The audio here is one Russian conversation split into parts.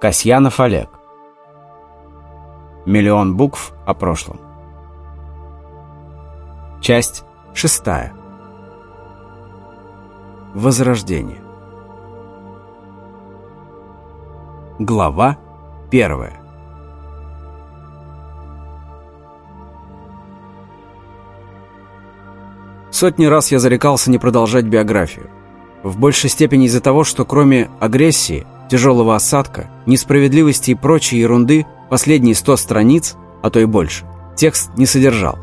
Касьянов Олег. Миллион букв о прошлом. Часть шестая. Возрождение. Глава первая. Сотни раз я зарекался не продолжать биографию. В большей степени из-за того, что кроме агрессии – тяжелого осадка, несправедливости и прочей ерунды последние сто страниц, а то и больше, текст не содержал.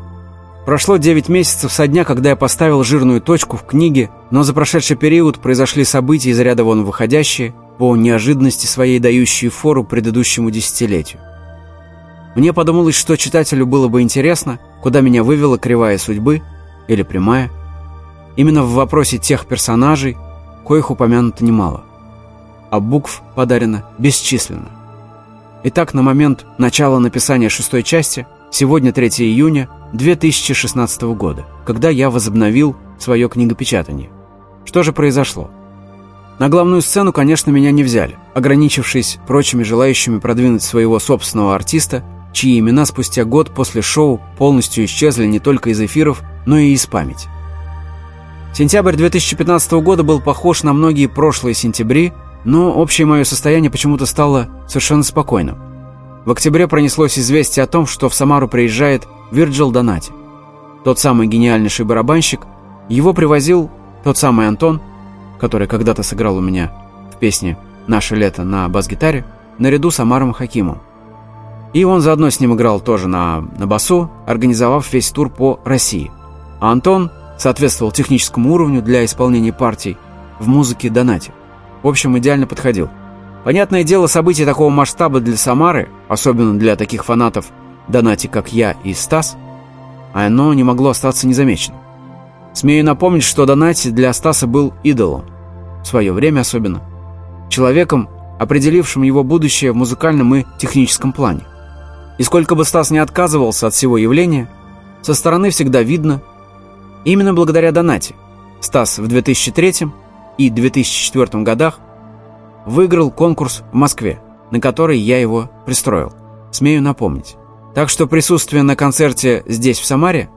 Прошло 9 месяцев со дня, когда я поставил жирную точку в книге, но за прошедший период произошли события из ряда вон выходящие, по неожиданности своей дающие фору предыдущему десятилетию. Мне подумалось, что читателю было бы интересно, куда меня вывела кривая судьбы или прямая. Именно в вопросе тех персонажей, коих упомянуто немало а букв подарено бесчисленно. Итак, на момент начала написания шестой части, сегодня 3 июня 2016 года, когда я возобновил свое книгопечатание. Что же произошло? На главную сцену, конечно, меня не взяли, ограничившись прочими желающими продвинуть своего собственного артиста, чьи имена спустя год после шоу полностью исчезли не только из эфиров, но и из памяти. Сентябрь 2015 года был похож на многие прошлые сентябри, но общее мое состояние почему-то стало совершенно спокойным. В октябре пронеслось известие о том, что в Самару приезжает Вирджил Донати. Тот самый гениальнейший барабанщик. Его привозил тот самый Антон, который когда-то сыграл у меня в песне «Наше лето» на бас-гитаре, наряду с Амаром Хакимом. И он заодно с ним играл тоже на, на басу, организовав весь тур по России. А Антон соответствовал техническому уровню для исполнения партий в музыке Донати. В общем, идеально подходил. Понятное дело, события такого масштаба для Самары, особенно для таких фанатов Донати, как я и Стас, оно не могло остаться незамеченным. Смею напомнить, что Донати для Стаса был идолом. В свое время особенно. Человеком, определившим его будущее в музыкальном и техническом плане. И сколько бы Стас не отказывался от всего явления, со стороны всегда видно, именно благодаря Донати Стас в 2003 и 2004 годах выиграл конкурс в Москве, на который я его пристроил, смею напомнить. Так что присутствие на концерте здесь, в Самаре,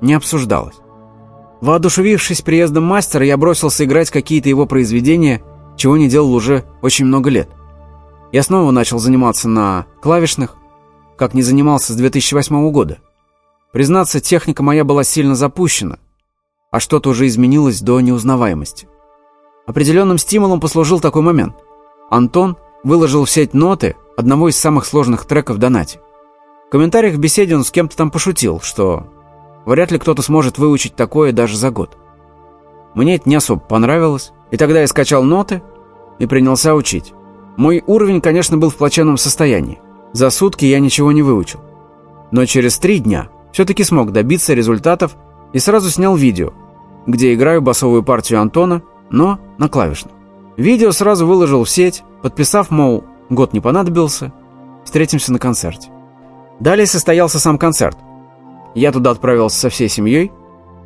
не обсуждалось. Воодушевившись приездом мастера, я бросился играть какие-то его произведения, чего не делал уже очень много лет. Я снова начал заниматься на клавишных, как не занимался с 2008 года. Признаться, техника моя была сильно запущена, а что-то уже изменилось до неузнаваемости. Определенным стимулом послужил такой момент. Антон выложил в сеть ноты одного из самых сложных треков Донати. В комментариях в беседе он с кем-то там пошутил, что вряд ли кто-то сможет выучить такое даже за год. Мне это не особо понравилось, и тогда я скачал ноты и принялся учить. Мой уровень, конечно, был в плачевном состоянии. За сутки я ничего не выучил. Но через три дня все-таки смог добиться результатов и сразу снял видео, где играю басовую партию Антона но на клавишном. Видео сразу выложил в сеть, подписав, мол, год не понадобился, встретимся на концерте. Далее состоялся сам концерт. Я туда отправился со всей семьей.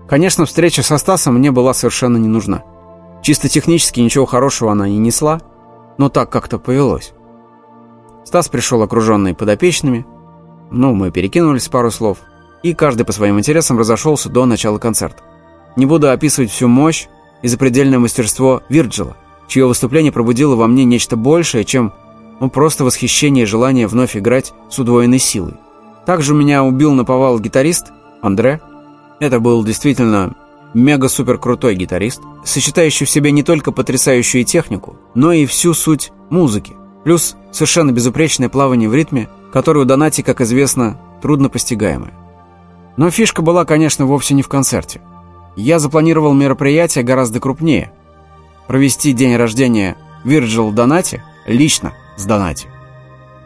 Конечно, встреча со Стасом мне была совершенно не нужна. Чисто технически ничего хорошего она не несла, но так как-то повелось. Стас пришел окруженный подопечными, ну, мы перекинулись пару слов, и каждый по своим интересам разошелся до начала концерта. Не буду описывать всю мощь, и запредельное мастерство Вирджила, чье выступление пробудило во мне нечто большее, чем ну, просто восхищение и желание вновь играть с удвоенной силой. Также меня убил наповал гитарист Андре. Это был действительно мега-супер крутой гитарист, сочетающий в себе не только потрясающую технику, но и всю суть музыки, плюс совершенно безупречное плавание в ритме, которое у Донати, как известно, трудно постигаемое. Но фишка была, конечно, вовсе не в концерте. Я запланировал мероприятие гораздо крупнее. Провести день рождения Вирджил Донати лично с Донати.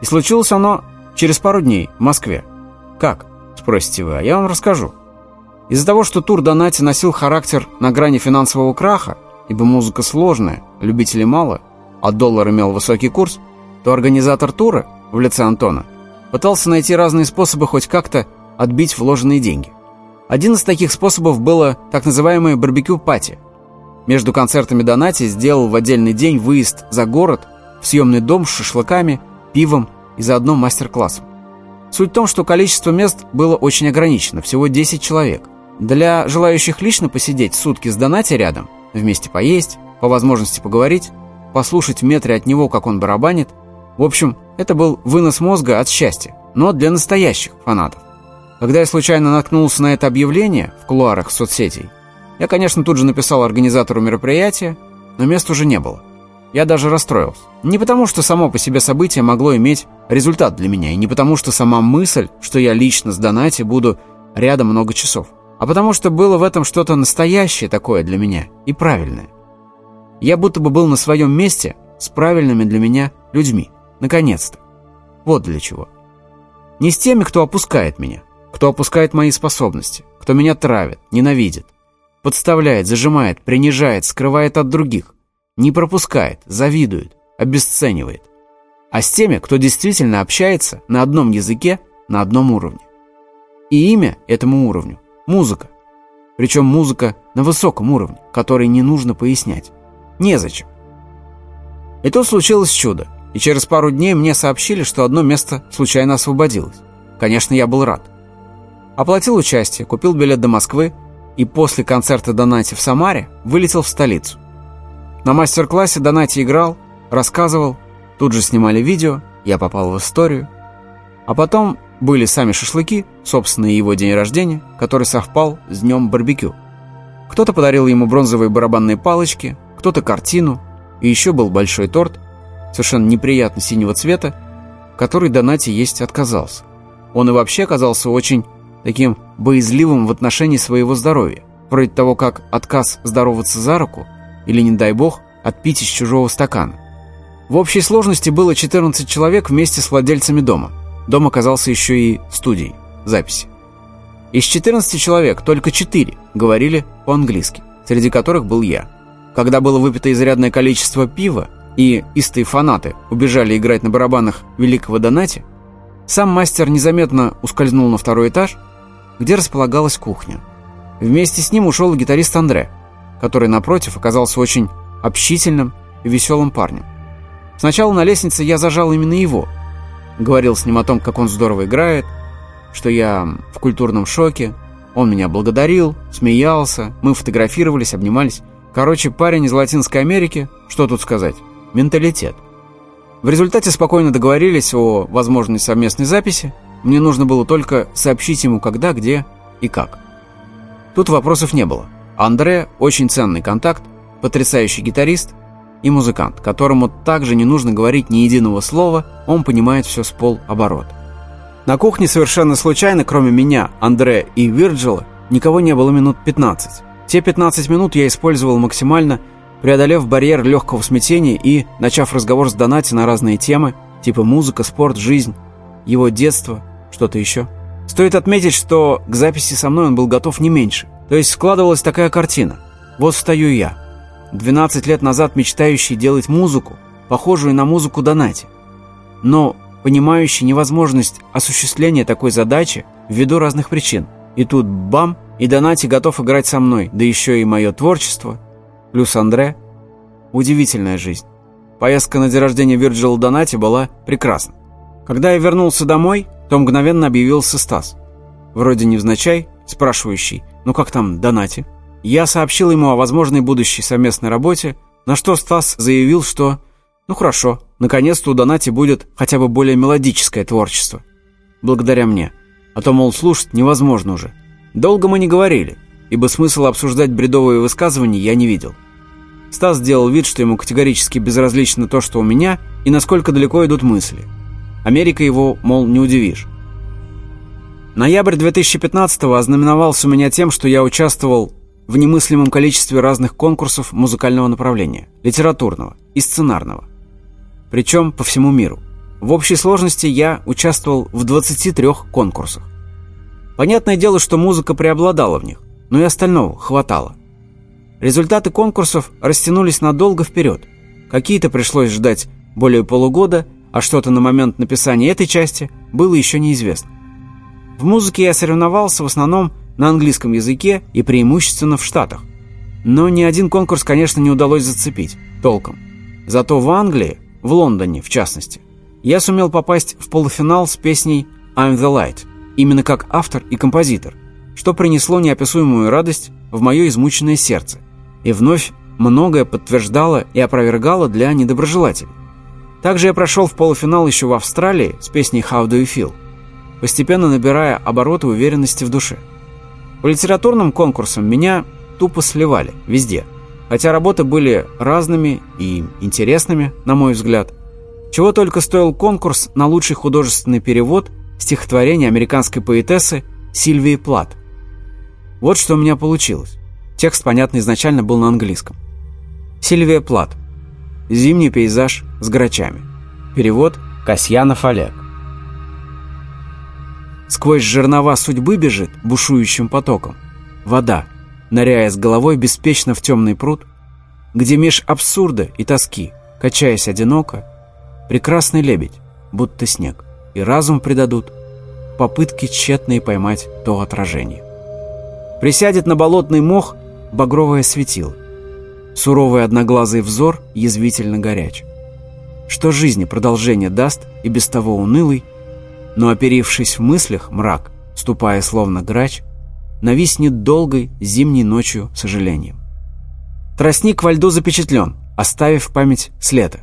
И случилось оно через пару дней в Москве. Как? Спросите вы, а я вам расскажу. Из-за того, что тур Донати носил характер на грани финансового краха, ибо музыка сложная, любителей мало, а доллар имел высокий курс, то организатор тура, в лице Антона, пытался найти разные способы хоть как-то отбить вложенные деньги. Один из таких способов было так называемое барбекю-пати. Между концертами Донати сделал в отдельный день выезд за город в съемный дом с шашлыками пивом и заодно мастер-классом. Суть в том, что количество мест было очень ограничено, всего 10 человек. Для желающих лично посидеть сутки с Донати рядом, вместе поесть, по возможности поговорить, послушать в метре от него, как он барабанит. В общем, это был вынос мозга от счастья, но для настоящих фанатов. Когда я случайно наткнулся на это объявление в кулуарах соцсетей, я, конечно, тут же написал организатору мероприятия, но мест уже не было. Я даже расстроился. Не потому, что само по себе событие могло иметь результат для меня, и не потому, что сама мысль, что я лично с Донати буду рядом много часов, а потому что было в этом что-то настоящее такое для меня и правильное. Я будто бы был на своем месте с правильными для меня людьми. Наконец-то. Вот для чего. Не с теми, кто опускает меня, кто опускает мои способности, кто меня травит, ненавидит, подставляет, зажимает, принижает, скрывает от других, не пропускает, завидует, обесценивает. А с теми, кто действительно общается на одном языке, на одном уровне. И имя этому уровню – музыка. Причем музыка на высоком уровне, который не нужно пояснять. Незачем. И тут случилось чудо, и через пару дней мне сообщили, что одно место случайно освободилось. Конечно, я был рад. Оплатил участие, купил билет до Москвы и после концерта Донати в Самаре вылетел в столицу. На мастер-классе Донати играл, рассказывал, тут же снимали видео, я попал в историю. А потом были сами шашлыки, собственно, его день рождения, который совпал с днем барбекю. Кто-то подарил ему бронзовые барабанные палочки, кто-то картину, и еще был большой торт, совершенно неприятно синего цвета, который Донати есть отказался. Он и вообще оказался очень таким боязливым в отношении своего здоровья, вроде того, как отказ здороваться за руку или, не дай бог, отпить из чужого стакана. В общей сложности было 14 человек вместе с владельцами дома. Дом оказался еще и студией, записи. Из 14 человек только 4 говорили по-английски, среди которых был я. Когда было выпито изрядное количество пива, и истые фанаты убежали играть на барабанах великого Донати, сам мастер незаметно ускользнул на второй этаж, где располагалась кухня. Вместе с ним ушел гитарист Андре, который, напротив, оказался очень общительным и веселым парнем. Сначала на лестнице я зажал именно его. Говорил с ним о том, как он здорово играет, что я в культурном шоке. Он меня благодарил, смеялся, мы фотографировались, обнимались. Короче, парень из Латинской Америки, что тут сказать, менталитет. В результате спокойно договорились о возможной совместной записи. Мне нужно было только сообщить ему когда, где и как. Тут вопросов не было. Андре – очень ценный контакт, потрясающий гитарист и музыкант, которому также не нужно говорить ни единого слова, он понимает все с полоборота. На кухне совершенно случайно, кроме меня, Андре и Вирджила, никого не было минут 15. Те 15 минут я использовал максимально – преодолев барьер легкого смятения и начав разговор с Донати на разные темы, типа музыка, спорт, жизнь, его детство, что-то еще. Стоит отметить, что к записи со мной он был готов не меньше. То есть складывалась такая картина. Вот стою я, 12 лет назад мечтающий делать музыку, похожую на музыку Донати, но понимающий невозможность осуществления такой задачи ввиду разных причин. И тут бам, и Донати готов играть со мной, да еще и мое творчество – плюс Андре. Удивительная жизнь. Поездка на день рождения Вирджила Донати была прекрасна. Когда я вернулся домой, то мгновенно объявился Стас. Вроде невзначай, спрашивающий, ну как там Донати? Я сообщил ему о возможной будущей совместной работе, на что Стас заявил, что ну хорошо, наконец-то у Донати будет хотя бы более мелодическое творчество. Благодаря мне. А то, мол, слушать невозможно уже. Долго мы не говорили, ибо смысла обсуждать бредовые высказывания я не видел. Стас сделал вид, что ему категорически безразлично то, что у меня, и насколько далеко идут мысли. Америка его, мол, не удивишь. Ноябрь 2015-го ознаменовался у меня тем, что я участвовал в немыслимом количестве разных конкурсов музыкального направления, литературного и сценарного. Причем по всему миру. В общей сложности я участвовал в 23 конкурсах. Понятное дело, что музыка преобладала в них но и остального хватало. Результаты конкурсов растянулись надолго вперед. Какие-то пришлось ждать более полугода, а что-то на момент написания этой части было еще неизвестно. В музыке я соревновался в основном на английском языке и преимущественно в Штатах. Но ни один конкурс, конечно, не удалось зацепить толком. Зато в Англии, в Лондоне в частности, я сумел попасть в полуфинал с песней «I'm the Light», именно как автор и композитор, что принесло неописуемую радость в мое измученное сердце и вновь многое подтверждало и опровергало для недоброжелателей. Также я прошел в полуфинал еще в Австралии с песней «How do you feel», постепенно набирая обороты уверенности в душе. По литературным конкурсам меня тупо сливали везде, хотя работы были разными и интересными, на мой взгляд. Чего только стоил конкурс на лучший художественный перевод стихотворения американской поэтессы Сильвии Плат. Вот что у меня получилось. Текст, понятно, изначально был на английском. Сильвия Плат. Зимний пейзаж с грачами. Перевод Касьянов Олег. Сквозь жернова судьбы бежит бушующим потоком. Вода, ныряя с головой беспечно в темный пруд, где меж абсурда и тоски, качаясь одиноко, прекрасный лебедь, будто снег, и разум предадут попытки тщетные поймать то отражение. Присядет на болотный мох багровое светило, суровый одноглазый взор язвительно горяч. Что жизни продолжение даст и без того унылый, но, оперившись в мыслях, мрак, ступая словно грач, нависнет долгой зимней ночью сожалением. Тростник во льду запечатлен, оставив память с лета.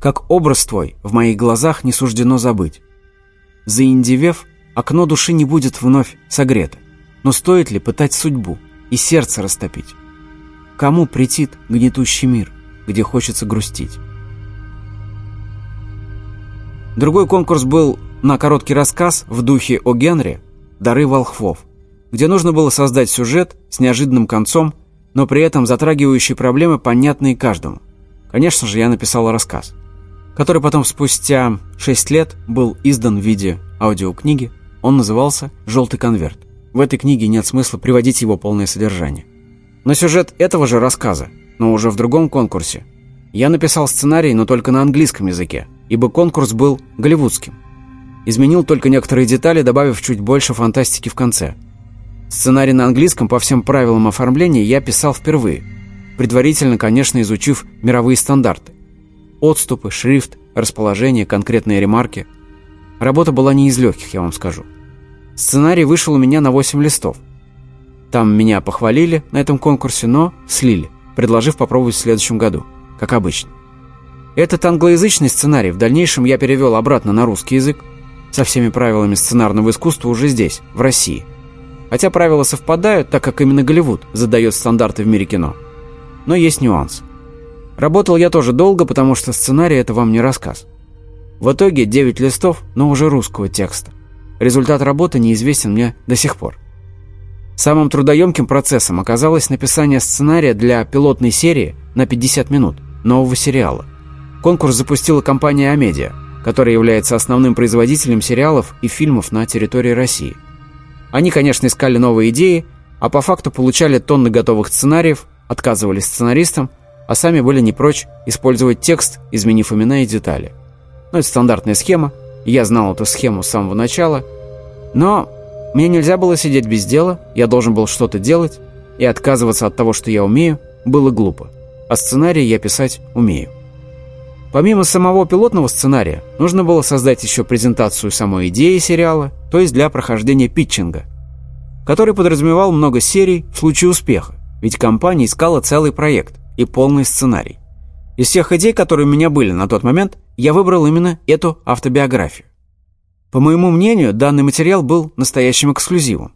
Как образ твой в моих глазах не суждено забыть. Заиндевев, окно души не будет вновь согрето. Но стоит ли пытать судьбу и сердце растопить? Кому претит гнетущий мир, где хочется грустить? Другой конкурс был на короткий рассказ в духе о Генри «Дары волхвов», где нужно было создать сюжет с неожиданным концом, но при этом затрагивающий проблемы, понятные каждому. Конечно же, я написал рассказ, который потом спустя 6 лет был издан в виде аудиокниги. Он назывался «Желтый конверт». В этой книге нет смысла приводить его полное содержание. На сюжет этого же рассказа, но уже в другом конкурсе, я написал сценарий, но только на английском языке, ибо конкурс был голливудским. Изменил только некоторые детали, добавив чуть больше фантастики в конце. Сценарий на английском по всем правилам оформления я писал впервые, предварительно, конечно, изучив мировые стандарты. Отступы, шрифт, расположение, конкретные ремарки. Работа была не из легких, я вам скажу. Сценарий вышел у меня на 8 листов. Там меня похвалили на этом конкурсе, но слили, предложив попробовать в следующем году, как обычно. Этот англоязычный сценарий в дальнейшем я перевел обратно на русский язык, со всеми правилами сценарного искусства уже здесь, в России. Хотя правила совпадают, так как именно Голливуд задает стандарты в мире кино. Но есть нюанс. Работал я тоже долго, потому что сценарий – это вам не рассказ. В итоге 9 листов, но уже русского текста. Результат работы неизвестен мне до сих пор. Самым трудоемким процессом оказалось написание сценария для пилотной серии на 50 минут нового сериала. Конкурс запустила компания «Амедиа», который является основным производителем сериалов и фильмов на территории России. Они, конечно, искали новые идеи, а по факту получали тонны готовых сценариев, отказывались сценаристам, а сами были не прочь использовать текст, изменив имена и детали. Ну, это стандартная схема, я знал эту схему с самого начала, но мне нельзя было сидеть без дела, я должен был что-то делать, и отказываться от того, что я умею, было глупо. А сценарий я писать умею. Помимо самого пилотного сценария, нужно было создать еще презентацию самой идеи сериала, то есть для прохождения питчинга, который подразумевал много серий в случае успеха, ведь компания искала целый проект и полный сценарий. Из всех идей, которые у меня были на тот момент, я выбрал именно эту автобиографию. По моему мнению, данный материал был настоящим эксклюзивом.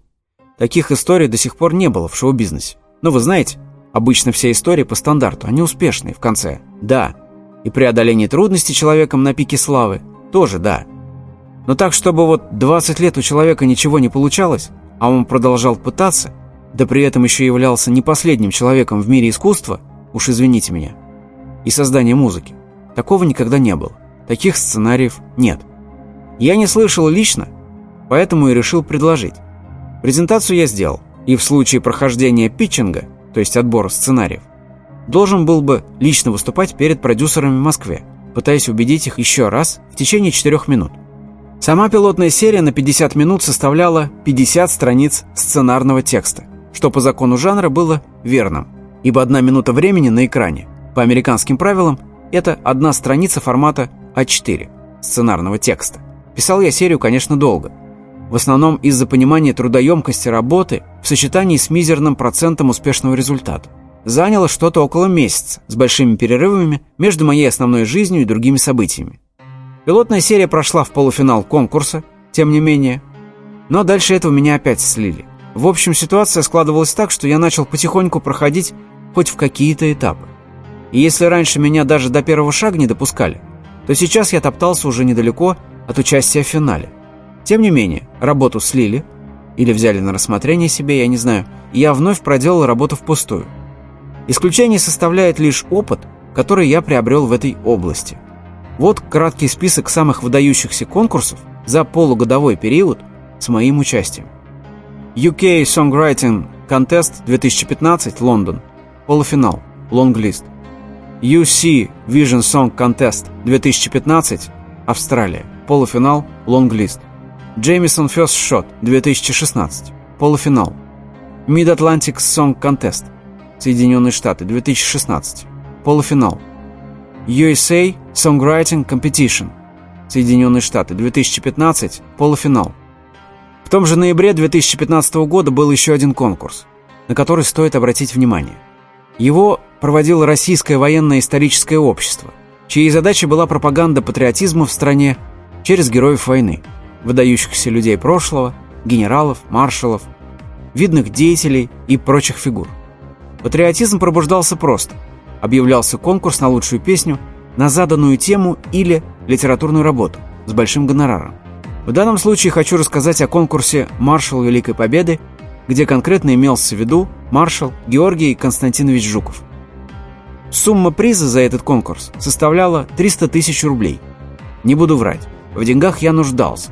Таких историй до сих пор не было в шоу-бизнесе. Но вы знаете, обычно все истории по стандарту, они успешные в конце. Да, и преодоление трудностей человеком на пике славы тоже да. Но так, чтобы вот 20 лет у человека ничего не получалось, а он продолжал пытаться, да при этом еще являлся не последним человеком в мире искусства, уж извините меня, и создания музыки. Такого никогда не было. Таких сценариев нет. Я не слышал лично, поэтому и решил предложить. Презентацию я сделал, и в случае прохождения питчинга, то есть отбора сценариев, должен был бы лично выступать перед продюсерами в Москве, пытаясь убедить их еще раз в течение 4 минут. Сама пилотная серия на 50 минут составляла 50 страниц сценарного текста, что по закону жанра было верным, ибо одна минута времени на экране, по американским правилам, это одна страница формата А4. сценарного текста. Писал я серию, конечно, долго. В основном из-за понимания трудоемкости работы в сочетании с мизерным процентом успешного результата. Заняло что-то около месяца, с большими перерывами между моей основной жизнью и другими событиями. Пилотная серия прошла в полуфинал конкурса, тем не менее, но дальше этого меня опять слили. В общем, ситуация складывалась так, что я начал потихоньку проходить хоть в какие-то этапы. И если раньше меня даже до первого шага не допускали, то сейчас я топтался уже недалеко от участия в финале. Тем не менее, работу слили, или взяли на рассмотрение себе, я не знаю, и я вновь проделал работу впустую. Исключение составляет лишь опыт, который я приобрел в этой области. Вот краткий список самых выдающихся конкурсов за полугодовой период с моим участием. UK Songwriting Contest 2015, Лондон. Полуфинал. Лонглист. UC Vision Song Contest 2015, Австралия. Полуфинал. Лонглист. Jameson First Shot 2016. Полуфинал. Mid-Atlantic Song Contest. Соединенные Штаты 2016. Полуфинал. USA Songwriting Competition. Соединенные Штаты 2015. Полуфинал. В том же ноябре 2015 года был еще один конкурс, на который стоит обратить внимание. Его проводило Российское военное историческое общество, чьей задачей была пропаганда патриотизма в стране через героев войны, выдающихся людей прошлого, генералов, маршалов, видных деятелей и прочих фигур. Патриотизм пробуждался просто. Объявлялся конкурс на лучшую песню, на заданную тему или литературную работу с большим гонораром. В данном случае хочу рассказать о конкурсе «Маршал Великой Победы», где конкретно имелся в виду маршал Георгий Константинович Жуков. Сумма приза за этот конкурс составляла 300 тысяч рублей. Не буду врать, в деньгах я нуждался,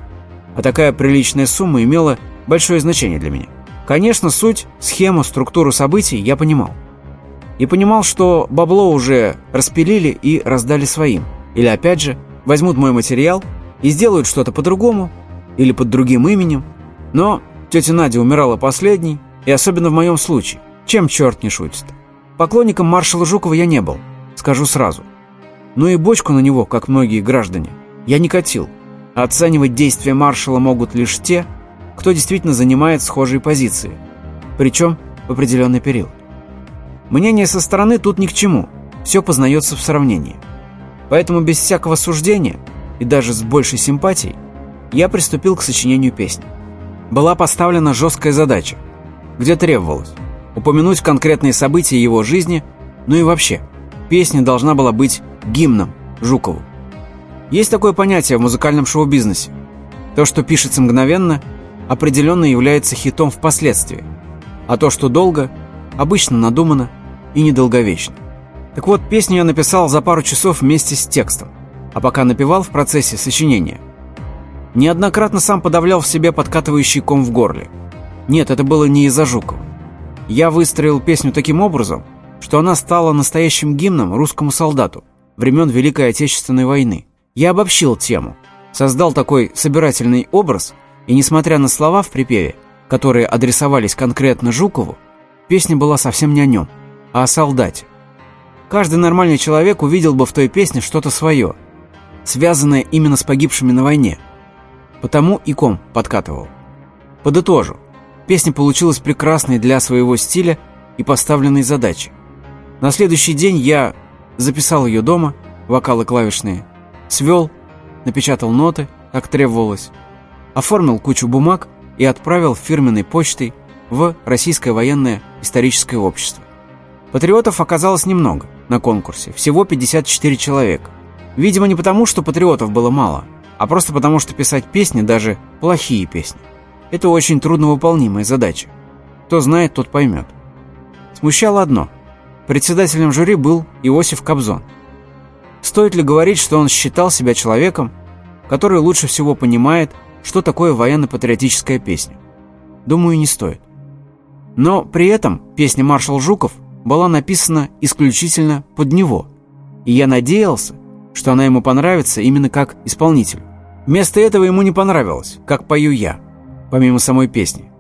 а такая приличная сумма имела большое значение для меня. Конечно, суть, схему, структуру событий я понимал. И понимал, что бабло уже распилили и раздали своим. Или опять же, возьмут мой материал и сделают что-то по-другому или под другим именем. Но тетя Надя умирала последней, и особенно в моем случае. Чем черт не шутит? Поклонником маршала Жукова я не был, скажу сразу. Ну и бочку на него, как многие граждане, я не катил. Оценивать действия маршала могут лишь те, кто действительно занимает схожие позиции, причем в определенный период. Мнение со стороны тут ни к чему, все познается в сравнении. Поэтому без всякого суждения и даже с большей симпатией я приступил к сочинению песни. Была поставлена жесткая задача, где требовалось упомянуть конкретные события его жизни, ну и вообще, песня должна была быть гимном Жукову. Есть такое понятие в музыкальном шоу-бизнесе. То, что пишется мгновенно – определенно является хитом впоследствии, а то, что долго, обычно надумано и недолговечно. Так вот, песню я написал за пару часов вместе с текстом, а пока напевал в процессе сочинения. Неоднократно сам подавлял в себе подкатывающий ком в горле. Нет, это было не из-за Жукова. Я выстроил песню таким образом, что она стала настоящим гимном русскому солдату времен Великой Отечественной войны. Я обобщил тему, создал такой собирательный образ, и несмотря на слова в припеве, которые адресовались конкретно Жукову, песня была совсем не о нем, а о солдате. Каждый нормальный человек увидел бы в той песне что-то свое, связанное именно с погибшими на войне. Потому и ком подкатывал. Подытожу. Песня получилась прекрасной для своего стиля и поставленной задачи. На следующий день я записал ее дома, вокалы клавишные, свел, напечатал ноты, как требовалось, оформил кучу бумаг и отправил фирменной почтой в Российское военное историческое общество. Патриотов оказалось немного на конкурсе, всего 54 человека. Видимо, не потому, что патриотов было мало, а просто потому, что писать песни, даже плохие песни, это очень трудновыполнимая задача. Кто знает, тот поймет. Смущало одно. Председателем жюри был Иосиф Кобзон. Стоит ли говорить, что он считал себя человеком, который лучше всего понимает что такое военно-патриотическая песня. Думаю, не стоит. Но при этом песня «Маршал Жуков» была написана исключительно под него, и я надеялся, что она ему понравится именно как исполнителю. Вместо этого ему не понравилось, как пою я, помимо самой песни.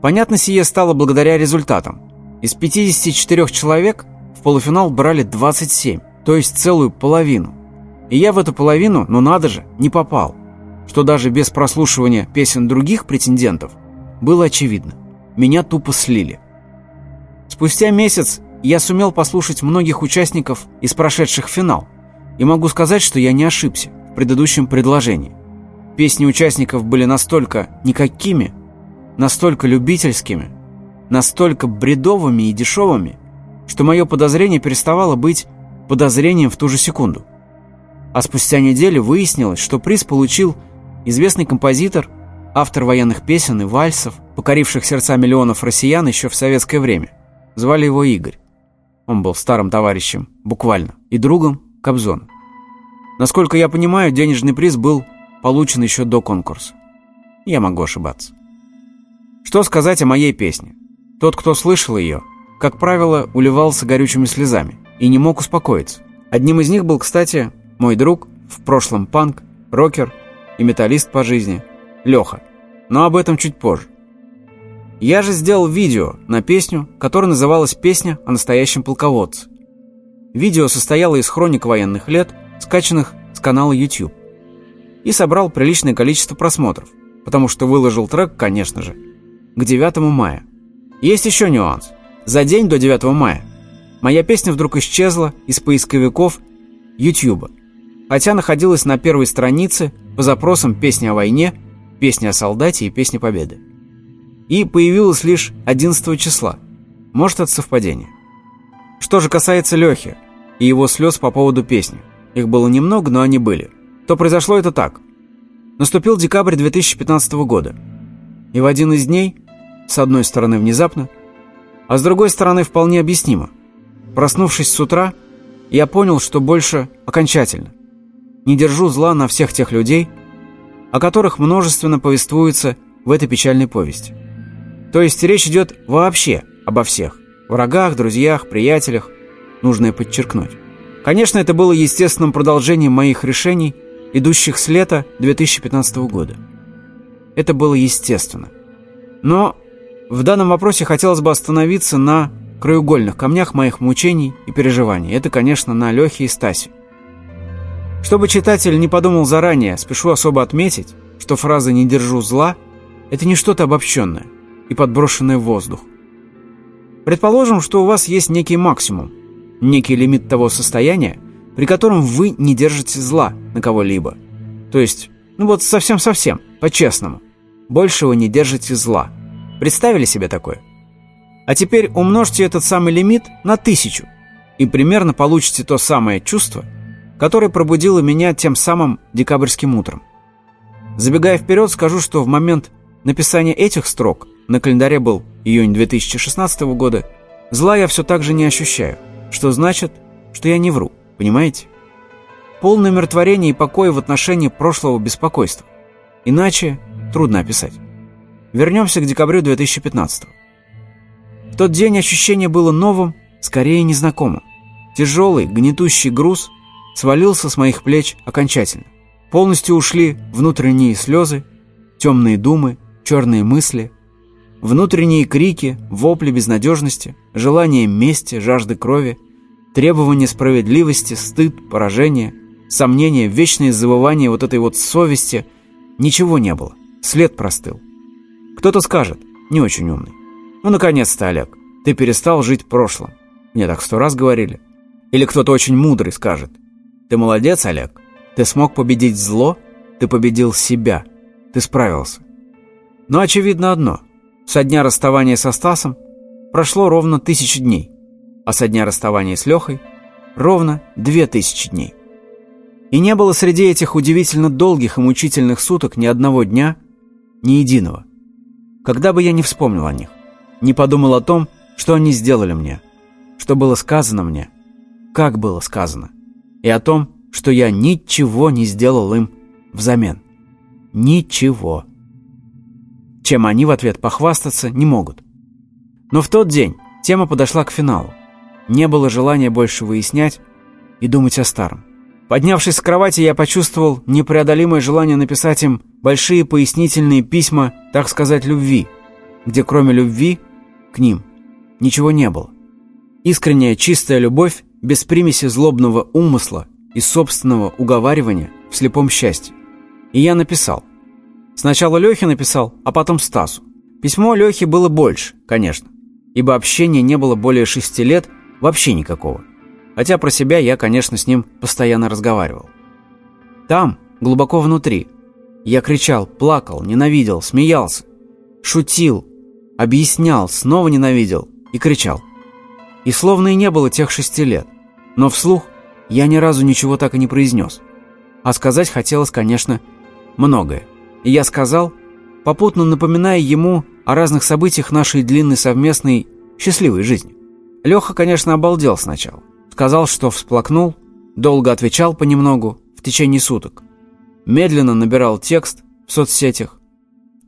Понятно, сие стало благодаря результатам. Из 54 человек в полуфинал брали 27, то есть целую половину. И я в эту половину, ну надо же, не попал. Что даже без прослушивания песен других претендентов было очевидно. Меня тупо слили. Спустя месяц я сумел послушать многих участников из прошедших финал. И могу сказать, что я не ошибся в предыдущем предложении. Песни участников были настолько никакими, настолько любительскими, настолько бредовыми и дешевыми, что мое подозрение переставало быть подозрением в ту же секунду. А спустя неделю выяснилось, что приз получил известный композитор, автор военных песен и вальсов, покоривших сердца миллионов россиян еще в советское время. Звали его Игорь. Он был старым товарищем, буквально, и другом Кобзона. Насколько я понимаю, денежный приз был получен еще до конкурса. Я могу ошибаться. Что сказать о моей песне? Тот, кто слышал ее, как правило, уливался горючими слезами и не мог успокоиться. Одним из них был, кстати, мой друг, в прошлом панк, рокер и металлист по жизни, Леха. Но об этом чуть позже. Я же сделал видео на песню, которая называлась «Песня о настоящем полководце». Видео состояло из хроник военных лет, скачанных с канала YouTube. И собрал приличное количество просмотров, потому что выложил трек, конечно же, к 9 мая. Есть еще нюанс. За день до 9 мая моя песня вдруг исчезла из поисковиков YouTube, хотя находилась на первой странице по запросам «Песня о войне», «Песня о солдате» и «Песня победы». И появилась лишь 11 числа. Может, это совпадение. Что же касается Лехи и его слез по поводу песни, их было немного, но они были, то произошло это так. Наступил декабрь 2015 года, и в один из дней с одной стороны внезапно, а с другой стороны вполне объяснимо. Проснувшись с утра, я понял, что больше окончательно не держу зла на всех тех людей, о которых множественно повествуется в этой печальной повести. То есть речь идет вообще обо всех. Врагах, друзьях, приятелях. Нужно подчеркнуть. Конечно, это было естественным продолжением моих решений, идущих с лета 2015 года. Это было естественно. Но в данном вопросе хотелось бы остановиться на краеугольных камнях моих мучений и переживаний. Это, конечно, на Лехе и Стасе. Чтобы читатель не подумал заранее, спешу особо отметить, что фраза «не держу зла» — это не что-то обобщенное и подброшенное в воздух. Предположим, что у вас есть некий максимум, некий лимит того состояния, при котором вы не держите зла на кого-либо. То есть, ну вот совсем-совсем, по-честному. Больше вы не держите зла. Представили себе такое? А теперь умножьте этот самый лимит на тысячу, и примерно получите то самое чувство, которое пробудило меня тем самым декабрьским утром. Забегая вперед, скажу, что в момент написания этих строк, на календаре был июнь 2016 года, зла я все так же не ощущаю, что значит, что я не вру, понимаете? Полное умиротворение и покой в отношении прошлого беспокойства. Иначе трудно описать. Вернемся к декабрю 2015 В тот день ощущение было новым, скорее незнакомым. Тяжелый, гнетущий груз свалился с моих плеч окончательно. Полностью ушли внутренние слезы, темные думы, черные мысли, внутренние крики, вопли безнадежности, желание мести, жажды крови, требование справедливости, стыд, поражение, сомнение, вечное забывание вот этой вот совести. Ничего не было. След простыл. Кто-то скажет, не очень умный. Ну, наконец-то, Олег, ты перестал жить прошлым. Мне так сто раз говорили. Или кто-то очень мудрый скажет, ты молодец, Олег. Ты смог победить зло, ты победил себя, ты справился. Но очевидно одно. Со дня расставания со Стасом прошло ровно тысячи дней, а со дня расставания с Лехой ровно две тысячи дней. И не было среди этих удивительно долгих и мучительных суток ни одного дня, ни единого, когда бы я не вспомнил о них, не подумал о том, что они сделали мне, что было сказано мне, как было сказано, и о том, что я ничего не сделал им взамен. Ничего. Чем они в ответ похвастаться не могут. Но в тот день тема подошла к финалу. Не было желания больше выяснять и думать о старом. Поднявшись с кровати, я почувствовал непреодолимое желание написать им большие пояснительные письма, так сказать, любви, где кроме любви к ним ничего не было. Искренняя чистая любовь, без примеси злобного умысла из собственного уговаривания в слепом счастье. И я написал. Сначала Лехе написал, а потом Стасу. Письмо Лехе было больше, конечно, ибо общения не было более шести лет вообще никакого. Хотя про себя я, конечно, с ним постоянно разговаривал. Там, глубоко внутри, я кричал, плакал, ненавидел, смеялся, шутил, объяснял, снова ненавидел и кричал. И словно и не было тех шести лет. Но вслух я ни разу ничего так и не произнес. А сказать хотелось, конечно, многое. И я сказал, попутно напоминая ему о разных событиях нашей длинной совместной счастливой жизни. Леха, конечно, обалдел сначала. Сказал, что всплакнул, долго отвечал понемногу, в течение суток. Медленно набирал текст в соцсетях.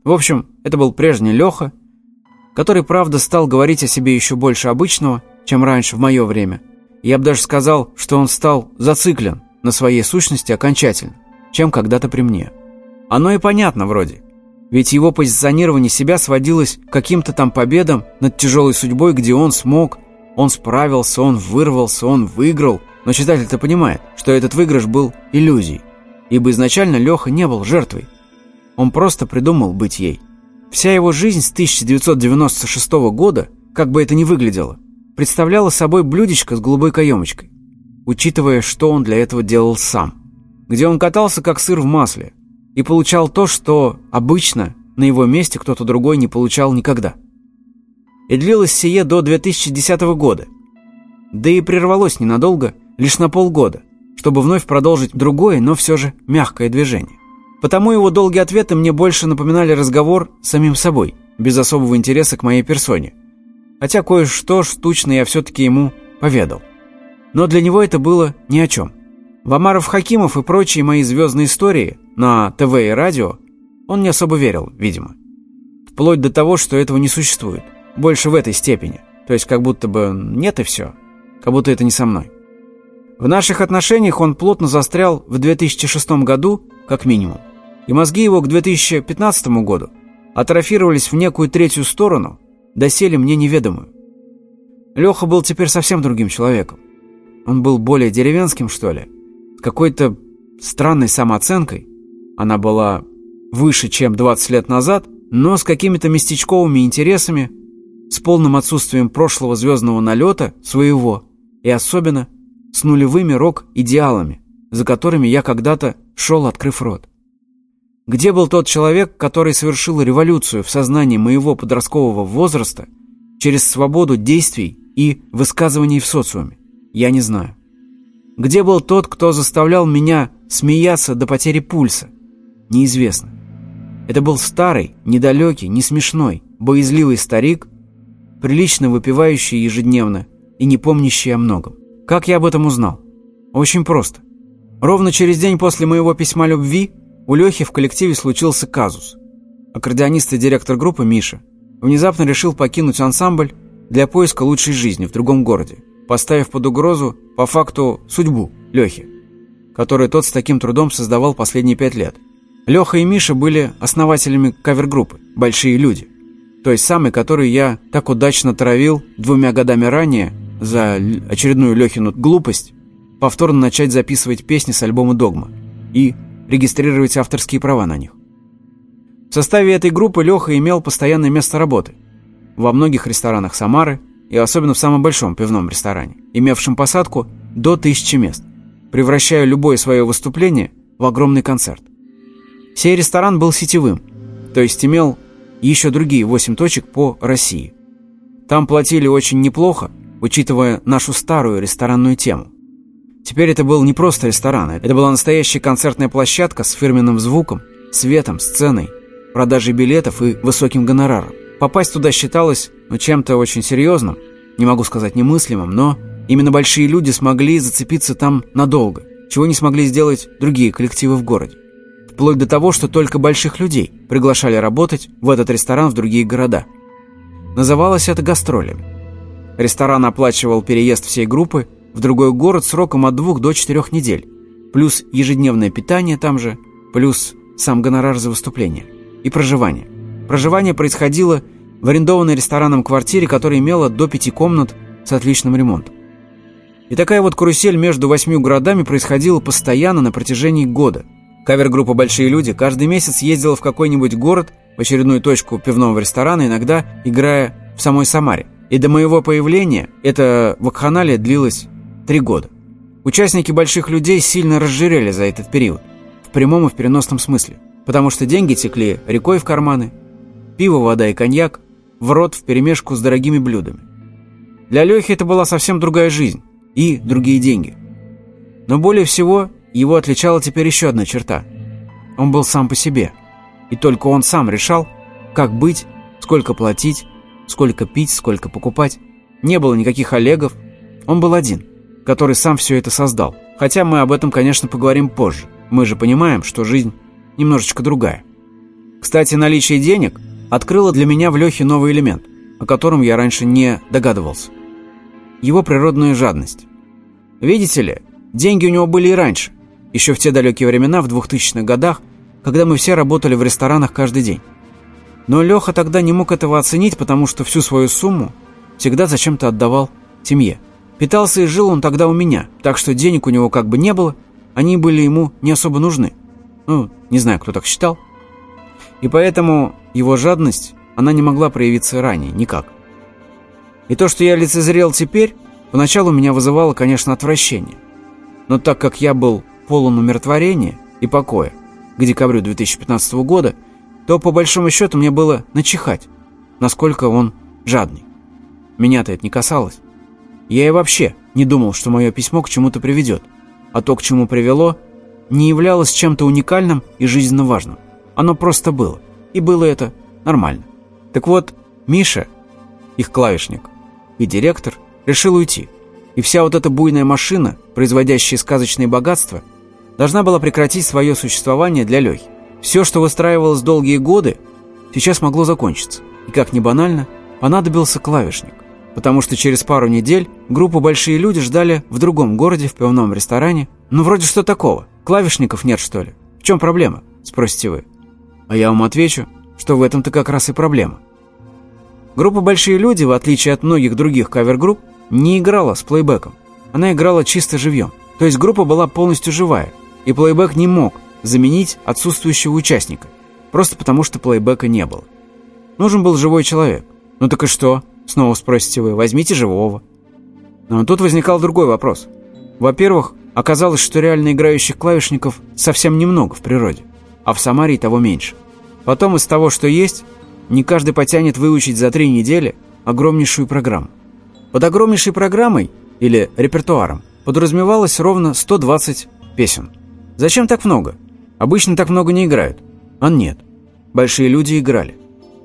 В общем, это был прежний Леха, который, правда, стал говорить о себе еще больше обычного, чем раньше в мое время. Я бы даже сказал, что он стал зациклен на своей сущности окончательно, чем когда-то при мне. Оно и понятно вроде. Ведь его позиционирование себя сводилось к каким-то там победам над тяжелой судьбой, где он смог, он справился, он вырвался, он выиграл. Но читатель-то понимает, что этот выигрыш был иллюзией. Ибо изначально Леха не был жертвой. Он просто придумал быть ей. Вся его жизнь с 1996 года, как бы это ни выглядело, представляла собой блюдечко с голубой каемочкой, учитывая, что он для этого делал сам. Где он катался, как сыр в масле, и получал то, что обычно на его месте кто-то другой не получал никогда. И длилось сие до 2010 года. Да и прервалось ненадолго, лишь на полгода, чтобы вновь продолжить другое, но все же мягкое движение. Потому его долгие ответы мне больше напоминали разговор с самим собой, без особого интереса к моей персоне. Хотя кое-что штучно я все-таки ему поведал. Но для него это было ни о чем. В Амаров Хакимов и прочие мои звездные истории на ТВ и радио он не особо верил, видимо. Вплоть до того, что этого не существует. Больше в этой степени. То есть как будто бы нет и все. Как будто это не со мной. В наших отношениях он плотно застрял в 2006 году, как минимум. И мозги его к 2015 году атрофировались в некую третью сторону, доселе мне неведомую. Леха был теперь совсем другим человеком. Он был более деревенским, что ли, с какой-то странной самооценкой. Она была выше, чем 20 лет назад, но с какими-то местечковыми интересами, с полным отсутствием прошлого звездного налета своего и особенно с нулевыми рок-идеалами, за которыми я когда-то шел, открыв рот. Где был тот человек, который совершил революцию в сознании моего подросткового возраста через свободу действий и высказываний в социуме? Я не знаю. Где был тот, кто заставлял меня смеяться до потери пульса? Неизвестно. Это был старый, недалекий, не смешной, боязливый старик, прилично выпивающий ежедневно и не помнящий о многом. Как я об этом узнал? Очень просто. Ровно через день после моего письма любви у Лехи в коллективе случился казус. Аккордеонист и директор группы Миша внезапно решил покинуть ансамбль для поиска лучшей жизни в другом городе поставив под угрозу, по факту, судьбу Лехи, которую тот с таким трудом создавал последние пять лет. Леха и Миша были основателями кавер-группы «Большие люди», той самой, которую я так удачно травил двумя годами ранее за очередную Лехину глупость повторно начать записывать песни с альбома «Догма» и регистрировать авторские права на них. В составе этой группы Леха имел постоянное место работы во многих ресторанах Самары, и особенно в самом большом пивном ресторане, имевшем посадку до тысячи мест, превращая любое свое выступление в огромный концерт. Сей ресторан был сетевым, то есть имел еще другие восемь точек по России. Там платили очень неплохо, учитывая нашу старую ресторанную тему. Теперь это был не просто ресторан, это была настоящая концертная площадка с фирменным звуком, светом, сценой, продажей билетов и высоким гонораром. Попасть туда считалось ну, чем-то очень серьезным, не могу сказать немыслимым, но именно большие люди смогли зацепиться там надолго, чего не смогли сделать другие коллективы в городе. Вплоть до того, что только больших людей приглашали работать в этот ресторан в другие города. Называлось это гастролями. Ресторан оплачивал переезд всей группы в другой город сроком от двух до четырех недель, плюс ежедневное питание там же, плюс сам гонорар за выступление и проживание. Проживание происходило в арендованной рестораном квартире, которая имела до пяти комнат с отличным ремонтом. И такая вот карусель между восьмью городами происходила постоянно на протяжении года. Кавер-группа «Большие люди» каждый месяц ездила в какой-нибудь город, в очередную точку пивного ресторана, иногда играя в самой Самаре. И до моего появления эта вакханалия длилась три года. Участники «Больших людей» сильно разжирели за этот период, в прямом и в переносном смысле, потому что деньги текли рекой в карманы, пиво, вода и коньяк в рот вперемешку с дорогими блюдами. Для Лехи это была совсем другая жизнь и другие деньги. Но более всего его отличала теперь еще одна черта. Он был сам по себе, и только он сам решал, как быть, сколько платить, сколько пить, сколько покупать. Не было никаких Олегов, он был один – который сам все это создал. Хотя мы об этом, конечно, поговорим позже. Мы же понимаем, что жизнь немножечко другая. Кстати, наличие денег открыло для меня в Лехе новый элемент, о котором я раньше не догадывался. Его природную жадность. Видите ли, деньги у него были и раньше, еще в те далекие времена, в 2000-х годах, когда мы все работали в ресторанах каждый день. Но Леха тогда не мог этого оценить, потому что всю свою сумму всегда зачем-то отдавал семье. Питался и жил он тогда у меня, так что денег у него как бы не было, они были ему не особо нужны. Ну, не знаю, кто так считал. И поэтому его жадность, она не могла проявиться ранее, никак. И то, что я лицезрел теперь, поначалу меня вызывало, конечно, отвращение. Но так как я был полон умиротворения и покоя к декабрю 2015 года, то по большому счету мне было начихать, насколько он жадный. Меня-то это не касалось. Я и вообще не думал, что мое письмо к чему-то приведет, а то, к чему привело, не являлось чем-то уникальным и жизненно важным. Оно просто было, и было это нормально. Так вот, Миша, их клавишник, и директор, решил уйти. И вся вот эта буйная машина, производящая сказочные богатства, должна была прекратить свое существование для Лехи. Все, что выстраивалось долгие годы, сейчас могло закончиться. И как ни банально, понадобился клавишник потому что через пару недель группу «Большие люди» ждали в другом городе в пивном ресторане. Ну, вроде что такого? Клавишников нет, что ли? В чем проблема? Спросите вы. А я вам отвечу, что в этом-то как раз и проблема. Группа «Большие люди», в отличие от многих других кавер-групп, не играла с плейбеком. Она играла чисто живьем. То есть группа была полностью живая, и плейбек не мог заменить отсутствующего участника, просто потому что плейбека не было. Нужен был живой человек. Ну так и что? Снова спросите вы, возьмите живого. Но тут возникал другой вопрос. Во-первых, оказалось, что реально играющих клавишников совсем немного в природе, а в Самаре того меньше. Потом из того, что есть, не каждый потянет выучить за три недели огромнейшую программу. Под огромнейшей программой или репертуаром подразумевалось ровно 120 песен. Зачем так много? Обычно так много не играют. А нет. Большие люди играли.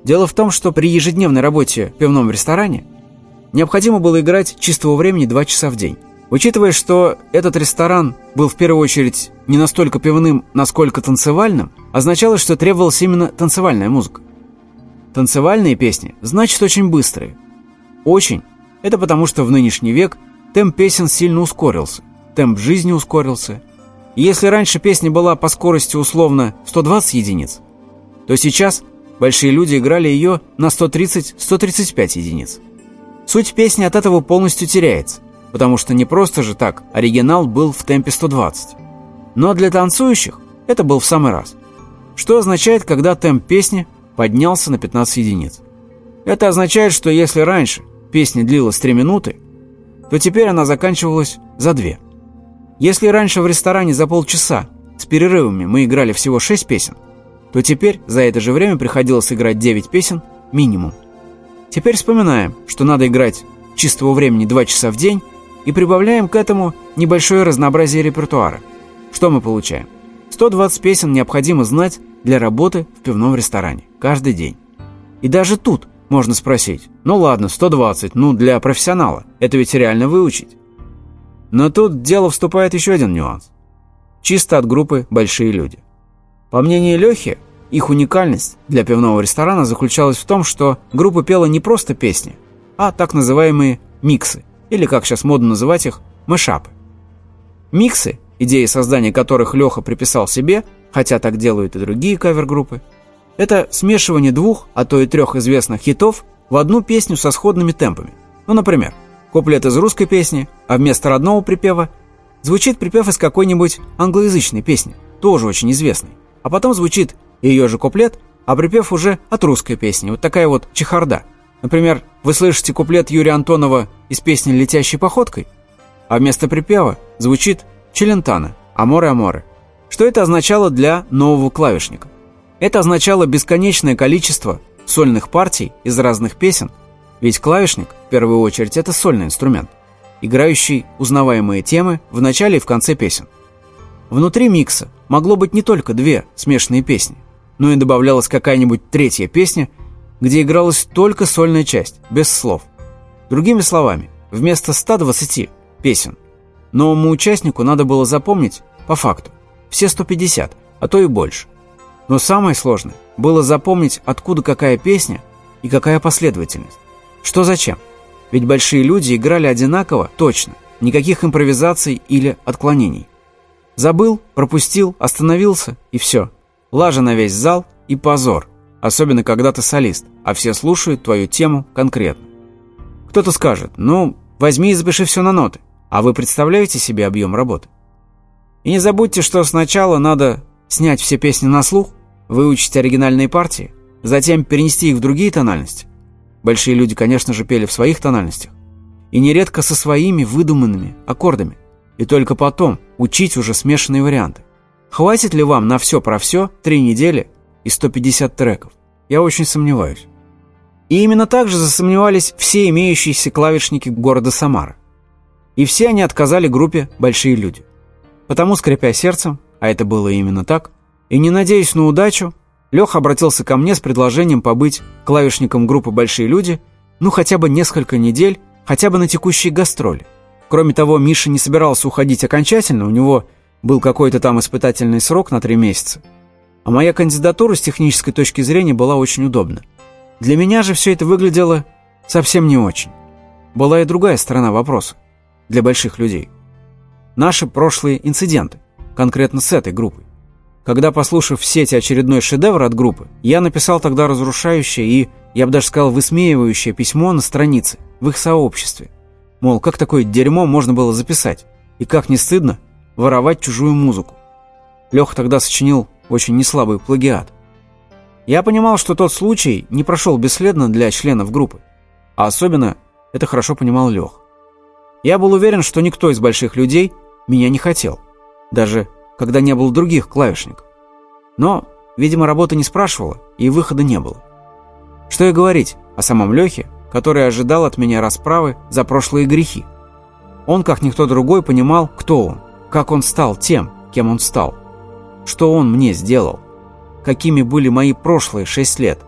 Дело в том, что при ежедневной работе в пивном ресторане необходимо было играть чистого времени 2 часа в день. Учитывая, что этот ресторан был в первую очередь не настолько пивным, насколько танцевальным, означало, что требовалась именно танцевальная музыка. Танцевальные песни значит очень быстрые. Очень. Это потому, что в нынешний век темп песен сильно ускорился, темп жизни ускорился. И если раньше песня была по скорости условно 120 единиц, то сейчас – Большие люди играли ее на 130-135 единиц. Суть песни от этого полностью теряется, потому что не просто же так оригинал был в темпе 120. Но для танцующих это был в самый раз. Что означает, когда темп песни поднялся на 15 единиц? Это означает, что если раньше песня длилась 3 минуты, то теперь она заканчивалась за 2. Если раньше в ресторане за полчаса с перерывами мы играли всего 6 песен, то теперь за это же время приходилось играть 9 песен минимум. Теперь вспоминаем, что надо играть чистого времени 2 часа в день и прибавляем к этому небольшое разнообразие репертуара. Что мы получаем? 120 песен необходимо знать для работы в пивном ресторане каждый день. И даже тут можно спросить, ну ладно, 120, ну для профессионала, это ведь реально выучить. Но тут дело вступает еще один нюанс. Чисто от группы «Большие люди». По мнению Лехи, их уникальность для пивного ресторана заключалась в том, что группа пела не просто песни, а так называемые миксы, или, как сейчас модно называть их, мэшапы. Миксы, идеи создания которых Леха приписал себе, хотя так делают и другие кавер-группы, это смешивание двух, а то и трех известных хитов в одну песню со сходными темпами. Ну, например, куплет из русской песни, а вместо родного припева звучит припев из какой-нибудь англоязычной песни, тоже очень известной. А потом звучит ее же куплет, а припев уже от русской песни. Вот такая вот чехарда. Например, вы слышите куплет Юрия Антонова из песни «Летящей походкой», а вместо припева звучит «Челентано», «Аморе-аморе». Что это означало для нового клавишника? Это означало бесконечное количество сольных партий из разных песен, ведь клавишник, в первую очередь, это сольный инструмент, играющий узнаваемые темы в начале и в конце песен. Внутри микса могло быть не только две смешанные песни, но и добавлялась какая-нибудь третья песня, где игралась только сольная часть, без слов. Другими словами, вместо 120 песен новому участнику надо было запомнить, по факту, все 150, а то и больше. Но самое сложное было запомнить, откуда какая песня и какая последовательность. Что зачем? Ведь большие люди играли одинаково, точно, никаких импровизаций или отклонений. Забыл, пропустил, остановился и все. Лажа на весь зал и позор, особенно когда ты солист, а все слушают твою тему конкретно. Кто-то скажет, ну, возьми и запиши все на ноты, а вы представляете себе объем работы? И не забудьте, что сначала надо снять все песни на слух, выучить оригинальные партии, затем перенести их в другие тональности. Большие люди, конечно же, пели в своих тональностях. И нередко со своими выдуманными аккордами. И только потом учить уже смешанные варианты. Хватит ли вам на все про все три недели и 150 треков? Я очень сомневаюсь. И именно так же засомневались все имеющиеся клавишники города Самара. И все они отказали группе «Большие люди». Потому, скрипя сердцем, а это было именно так, и не надеясь на удачу, Леха обратился ко мне с предложением побыть клавишником группы «Большие люди» ну хотя бы несколько недель, хотя бы на текущие гастроли. Кроме того, Миша не собирался уходить окончательно, у него был какой-то там испытательный срок на три месяца. А моя кандидатура с технической точки зрения была очень удобна. Для меня же все это выглядело совсем не очень. Была и другая сторона вопроса для больших людей. Наши прошлые инциденты, конкретно с этой группой. Когда, послушав в сети очередной шедевр от группы, я написал тогда разрушающее и, я бы даже сказал, высмеивающее письмо на странице, в их сообществе. Мол, как такое дерьмо можно было записать? И как не стыдно воровать чужую музыку? Леха тогда сочинил очень неслабый плагиат. Я понимал, что тот случай не прошел бесследно для членов группы. А особенно это хорошо понимал Лех. Я был уверен, что никто из больших людей меня не хотел. Даже когда не было других клавишников. Но, видимо, работа не спрашивала, и выхода не было. Что и говорить о самом Лехе, который ожидал от меня расправы за прошлые грехи. Он, как никто другой, понимал, кто он, как он стал тем, кем он стал, что он мне сделал, какими были мои прошлые шесть лет,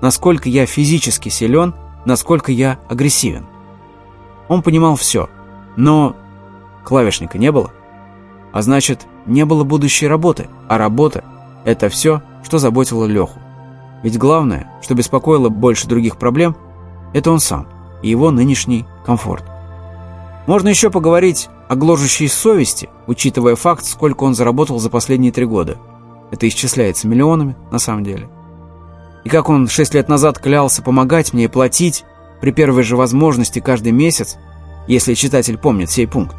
насколько я физически силен, насколько я агрессивен. Он понимал все, но клавишника не было. А значит, не было будущей работы, а работа – это все, что заботило Леху. Ведь главное, что беспокоило больше других проблем – это он сам и его нынешний комфорт. Можно еще поговорить о гложущей совести, учитывая факт, сколько он заработал за последние три года. Это исчисляется миллионами, на самом деле. И как он шесть лет назад клялся помогать мне и платить при первой же возможности каждый месяц, если читатель помнит сей пункт.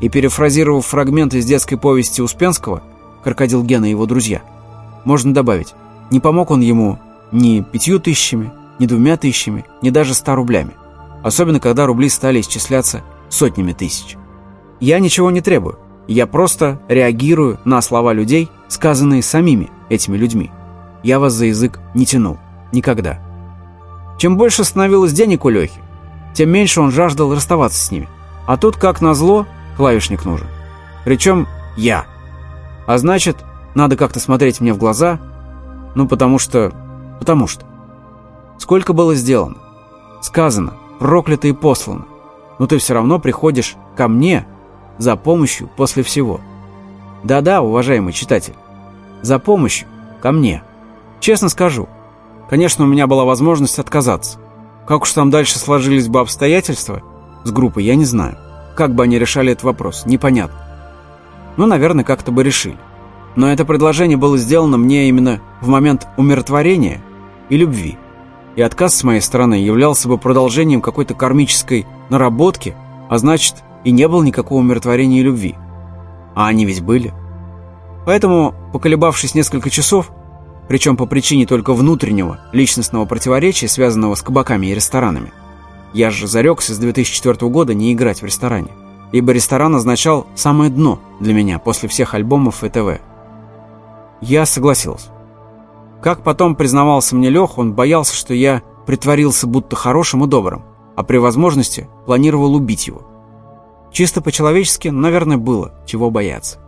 И перефразировав фрагмент из детской повести Успенского «Крокодил Гена и его друзья», можно добавить, не помог он ему ни пятью тысячами, ни двумя тысячами, ни даже ста рублями. Особенно, когда рубли стали исчисляться сотнями тысяч. Я ничего не требую. Я просто реагирую на слова людей, сказанные самими этими людьми. Я вас за язык не тянул. Никогда. Чем больше становилось денег у Лехи, тем меньше он жаждал расставаться с ними. А тут, как назло, клавишник нужен. Причем я. А значит, надо как-то смотреть мне в глаза. Ну, потому что... Потому что. Сколько было сделано? Сказано, проклято и послано. Но ты все равно приходишь ко мне за помощью после всего. Да-да, уважаемый читатель. За помощью ко мне. Честно скажу. Конечно, у меня была возможность отказаться. Как уж там дальше сложились бы обстоятельства с группой, я не знаю. Как бы они решали этот вопрос, непонятно. Ну, наверное, как-то бы решили. Но это предложение было сделано мне именно в момент умиротворения и любви. И отказ с моей стороны являлся бы продолжением какой-то кармической наработки, а значит, и не было никакого умиротворения и любви. А они ведь были. Поэтому, поколебавшись несколько часов, причем по причине только внутреннего личностного противоречия, связанного с кабаками и ресторанами, я же зарекся с 2004 года не играть в ресторане, ибо ресторан означал самое дно для меня после всех альбомов и ТВ. Я согласился. Как потом признавался мне Лех, он боялся, что я притворился будто хорошим и добрым, а при возможности планировал убить его. Чисто по-человечески, наверное, было чего бояться.